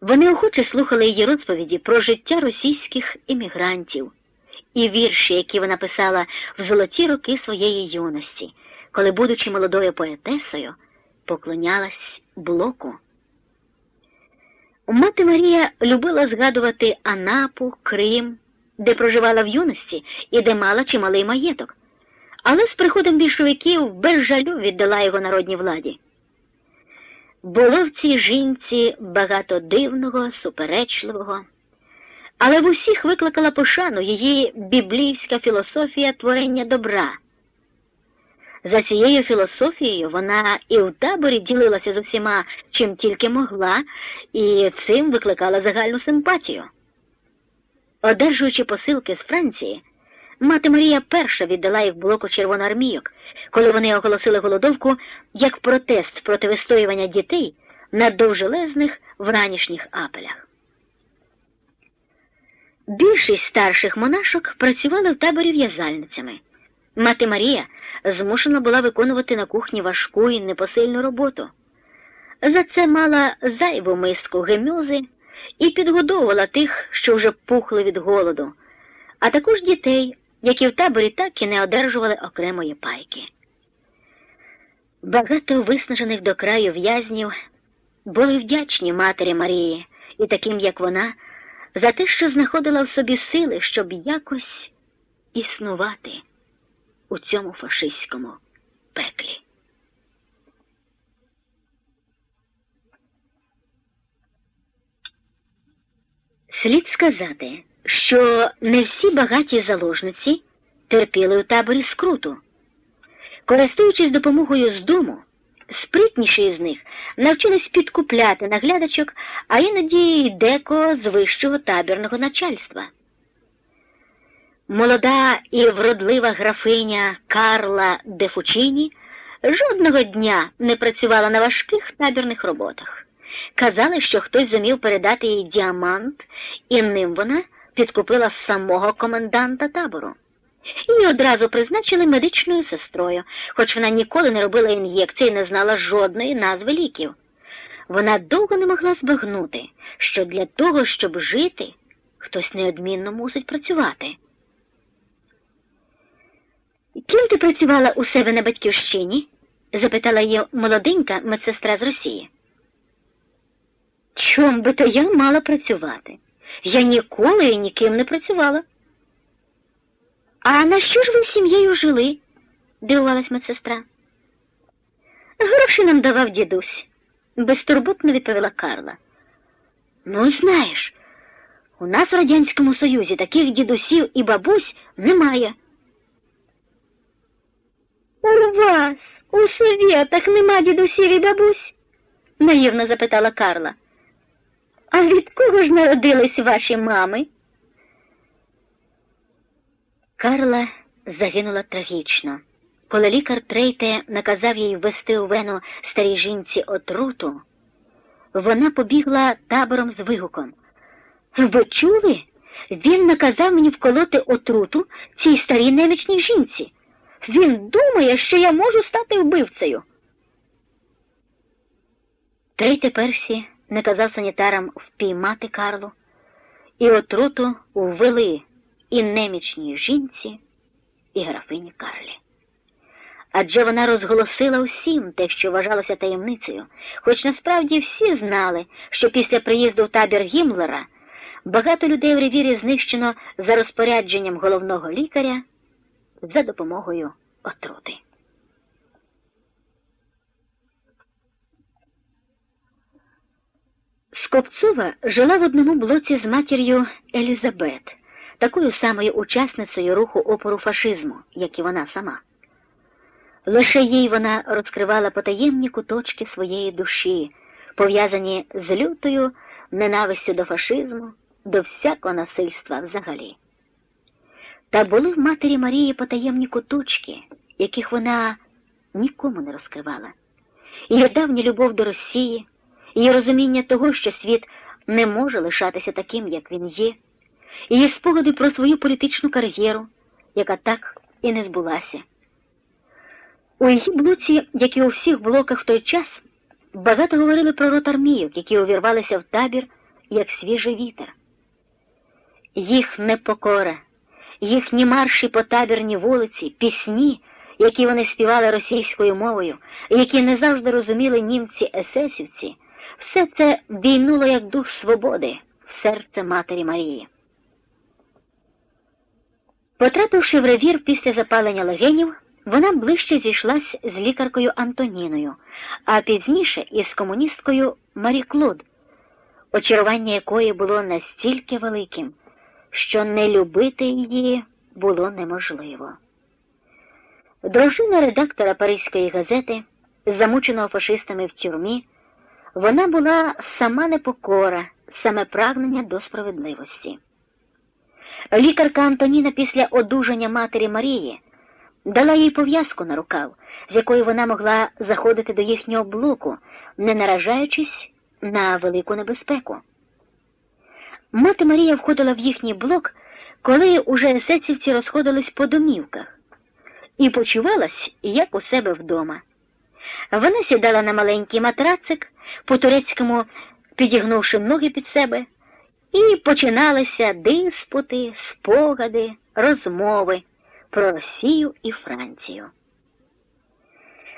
Вони охоче слухали її розповіді про життя російських іммігрантів і вірші, які вона писала в золоті роки своєї юності, коли, будучи молодою поетесою, поклонялась блоку. Мати Марія любила згадувати Анапу, Крим, де проживала в юності і де мала чималий маєток, але з приходом більшовиків без жалю віддала його народній владі. Було в цій жінці багато дивного, суперечливого, але в усіх викликала пошану її біблійська філософія творення добра. За цією філософією вона і в таборі ділилася з усіма, чим тільки могла, і цим викликала загальну симпатію. Одержуючи посилки з Франції, мати Марія перша віддала їх блоку червоноармійок, коли вони оголосили голодовку як протест проти вистоювання дітей на довжелезних вранішніх апелях. Більшість старших монашок працювали в таборі в'язальницями. Мати Марія змушена була виконувати на кухні важку і непосильну роботу. За це мала зайву миску гемюзи і підгодовувала тих, що вже пухли від голоду, а також дітей, які в таборі так і не одержували окремої пайки. Багато виснажених до краю в'язнів були вдячні матері Марії і таким, як вона, за те, що знаходила в собі сили, щоб якось існувати у цьому фашистському пеклі. Слід сказати, що не всі багаті заложниці терпіли у таборі скруту. Користуючись допомогою з дому, спритніші з них навчились підкупляти наглядачок, а іноді й деко з вищого табірного начальства. Молода і вродлива графиня Карла Дефучині жодного дня не працювала на важких табірних роботах. Казали, що хтось зумів передати їй діамант, і ним вона підкупила самого коменданта табору. Її одразу призначили медичною сестрою, хоч вона ніколи не робила ін'єкцій і не знала жодної назви ліків. Вона довго не могла збагнути, що для того, щоб жити, хтось неодмінно мусить працювати. Ким ти працювала у себе на батьківщині? запитала її молоденька медсестра з Росії. Чом би то я мала працювати? Я ніколи і ніким не працювала. А на що ж ви з сім'єю жили? дивувалась медсестра. Гроші нам давав дідусь, безтурботно відповіла Карла. Ну, знаєш, у нас в Радянському Союзі таких дідусів і бабусь немає. У вас у совєтах нема дідусів і бабусь? наївно запитала Карла. А від кого ж народились ваші мами? Карла загинула трагічно. Коли лікар Трейте наказав їй ввести у вену старій жінці отруту, вона побігла табором з вигуком. Ви чули? Він наказав мені вколоти отруту цій старій немічній жінці. Він думає, що я можу стати вбивцею. Трейте Персі наказав санітарам впіймати Карлу, і отруту ввели і немічній жінці, і графині Карлі. Адже вона розголосила усім те, що вважалося таємницею, хоч насправді всі знали, що після приїзду в табір Гімлера багато людей в ревірі знищено за розпорядженням головного лікаря за допомогою отрути. Скопцова жила в одному блоці з матір'ю Елізабет, такою самою учасницею руху опору фашизму, як і вона сама. Лише їй вона розкривала потаємні куточки своєї душі, пов'язані з лютою ненавистю до фашизму, до всякого насильства взагалі. Та були в матері Марії потаємні куточки, яких вона нікому не розкривала. Її давня любов до Росії, її розуміння того, що світ не може лишатися таким, як він є, її спогади про свою політичну кар'єру, яка так і не збулася. У її блоці, як і у всіх блоках в той час, багато говорили про ротармійок, які увірвалися в табір як свіжий вітер. Їх непокора, їхні марші по табірній вулиці, пісні, які вони співали російською мовою, які не завжди розуміли німці есесівці, все це війнуло як дух свободи в серце Матері Марії. Потрапивши в ревір після запалення легенів, вона ближче зійшлась з лікаркою Антоніною, а пізніше із комуністкою Марі Клод, очарування якої було настільки великим, що не любити її було неможливо. Дружина редактора Паризької газети, замученого фашистами в тюрмі, вона була сама непокора, саме прагнення до справедливості. Лікарка Антоніна після одужання матері Марії дала їй пов'язку на рукав, з якою вона могла заходити до їхнього блоку, не наражаючись на велику небезпеку. Мати Марія входила в їхній блок, коли уже есецівці розходились по домівках, і почувалась, як у себе вдома. Вона сідала на маленький матрацик, по турецькому підігнувши ноги під себе, і починалися диспути, спогади, розмови про Росію і Францію.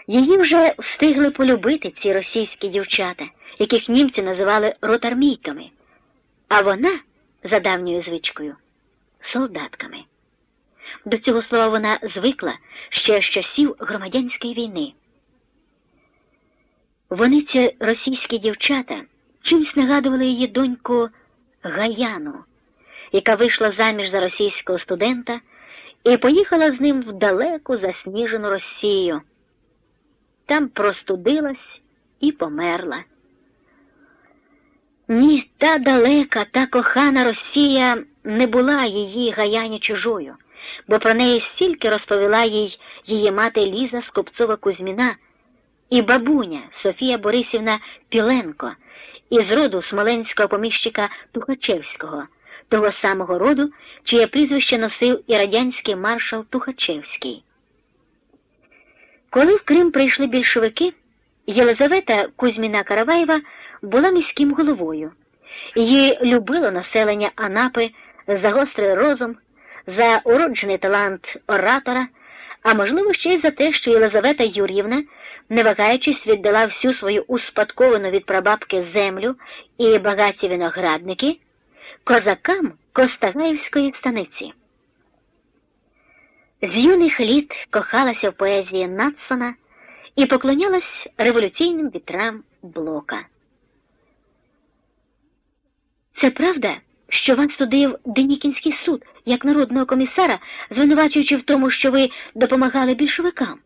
Її вже встигли полюбити ці російські дівчата, яких німці називали ротармійками, а вона, за давньою звичкою, солдатками. До цього слова вона звикла ще з часів громадянської війни. Вони, ці російські дівчата, чимсь нагадували її доньку Гаяну, яка вийшла заміж за російського студента і поїхала з ним в далеку засніжену Росію. Там простудилась і померла. Ні, та далека, та кохана Росія не була її гаяні чужою, бо про неї стільки розповіла їй її мати Ліза Скопцова Кузьміна і бабуня Софія Борисівна Піленко із роду смоленського поміщика Тухачевського, того самого роду, чиє прізвище носив і радянський маршал Тухачевський. Коли в Крим прийшли більшовики, Єлизавета Кузьміна Караваєва була міським головою. Її любило населення Анапи за гострий розум, за уроджений талант оратора, а можливо, ще й за те, що Єлизавета Юр'ївна, не вагаючись, віддала всю свою успадковану від прабабки землю і багаті виноградники козакам Костагаївської станиці. З юних літ кохалася в поезії Надсона і поклонялась революційним вітрам блока. Це правда, що вас судив Денікінський суд як народного комісара, звинувачуючи в тому, що ви допомагали більшовикам?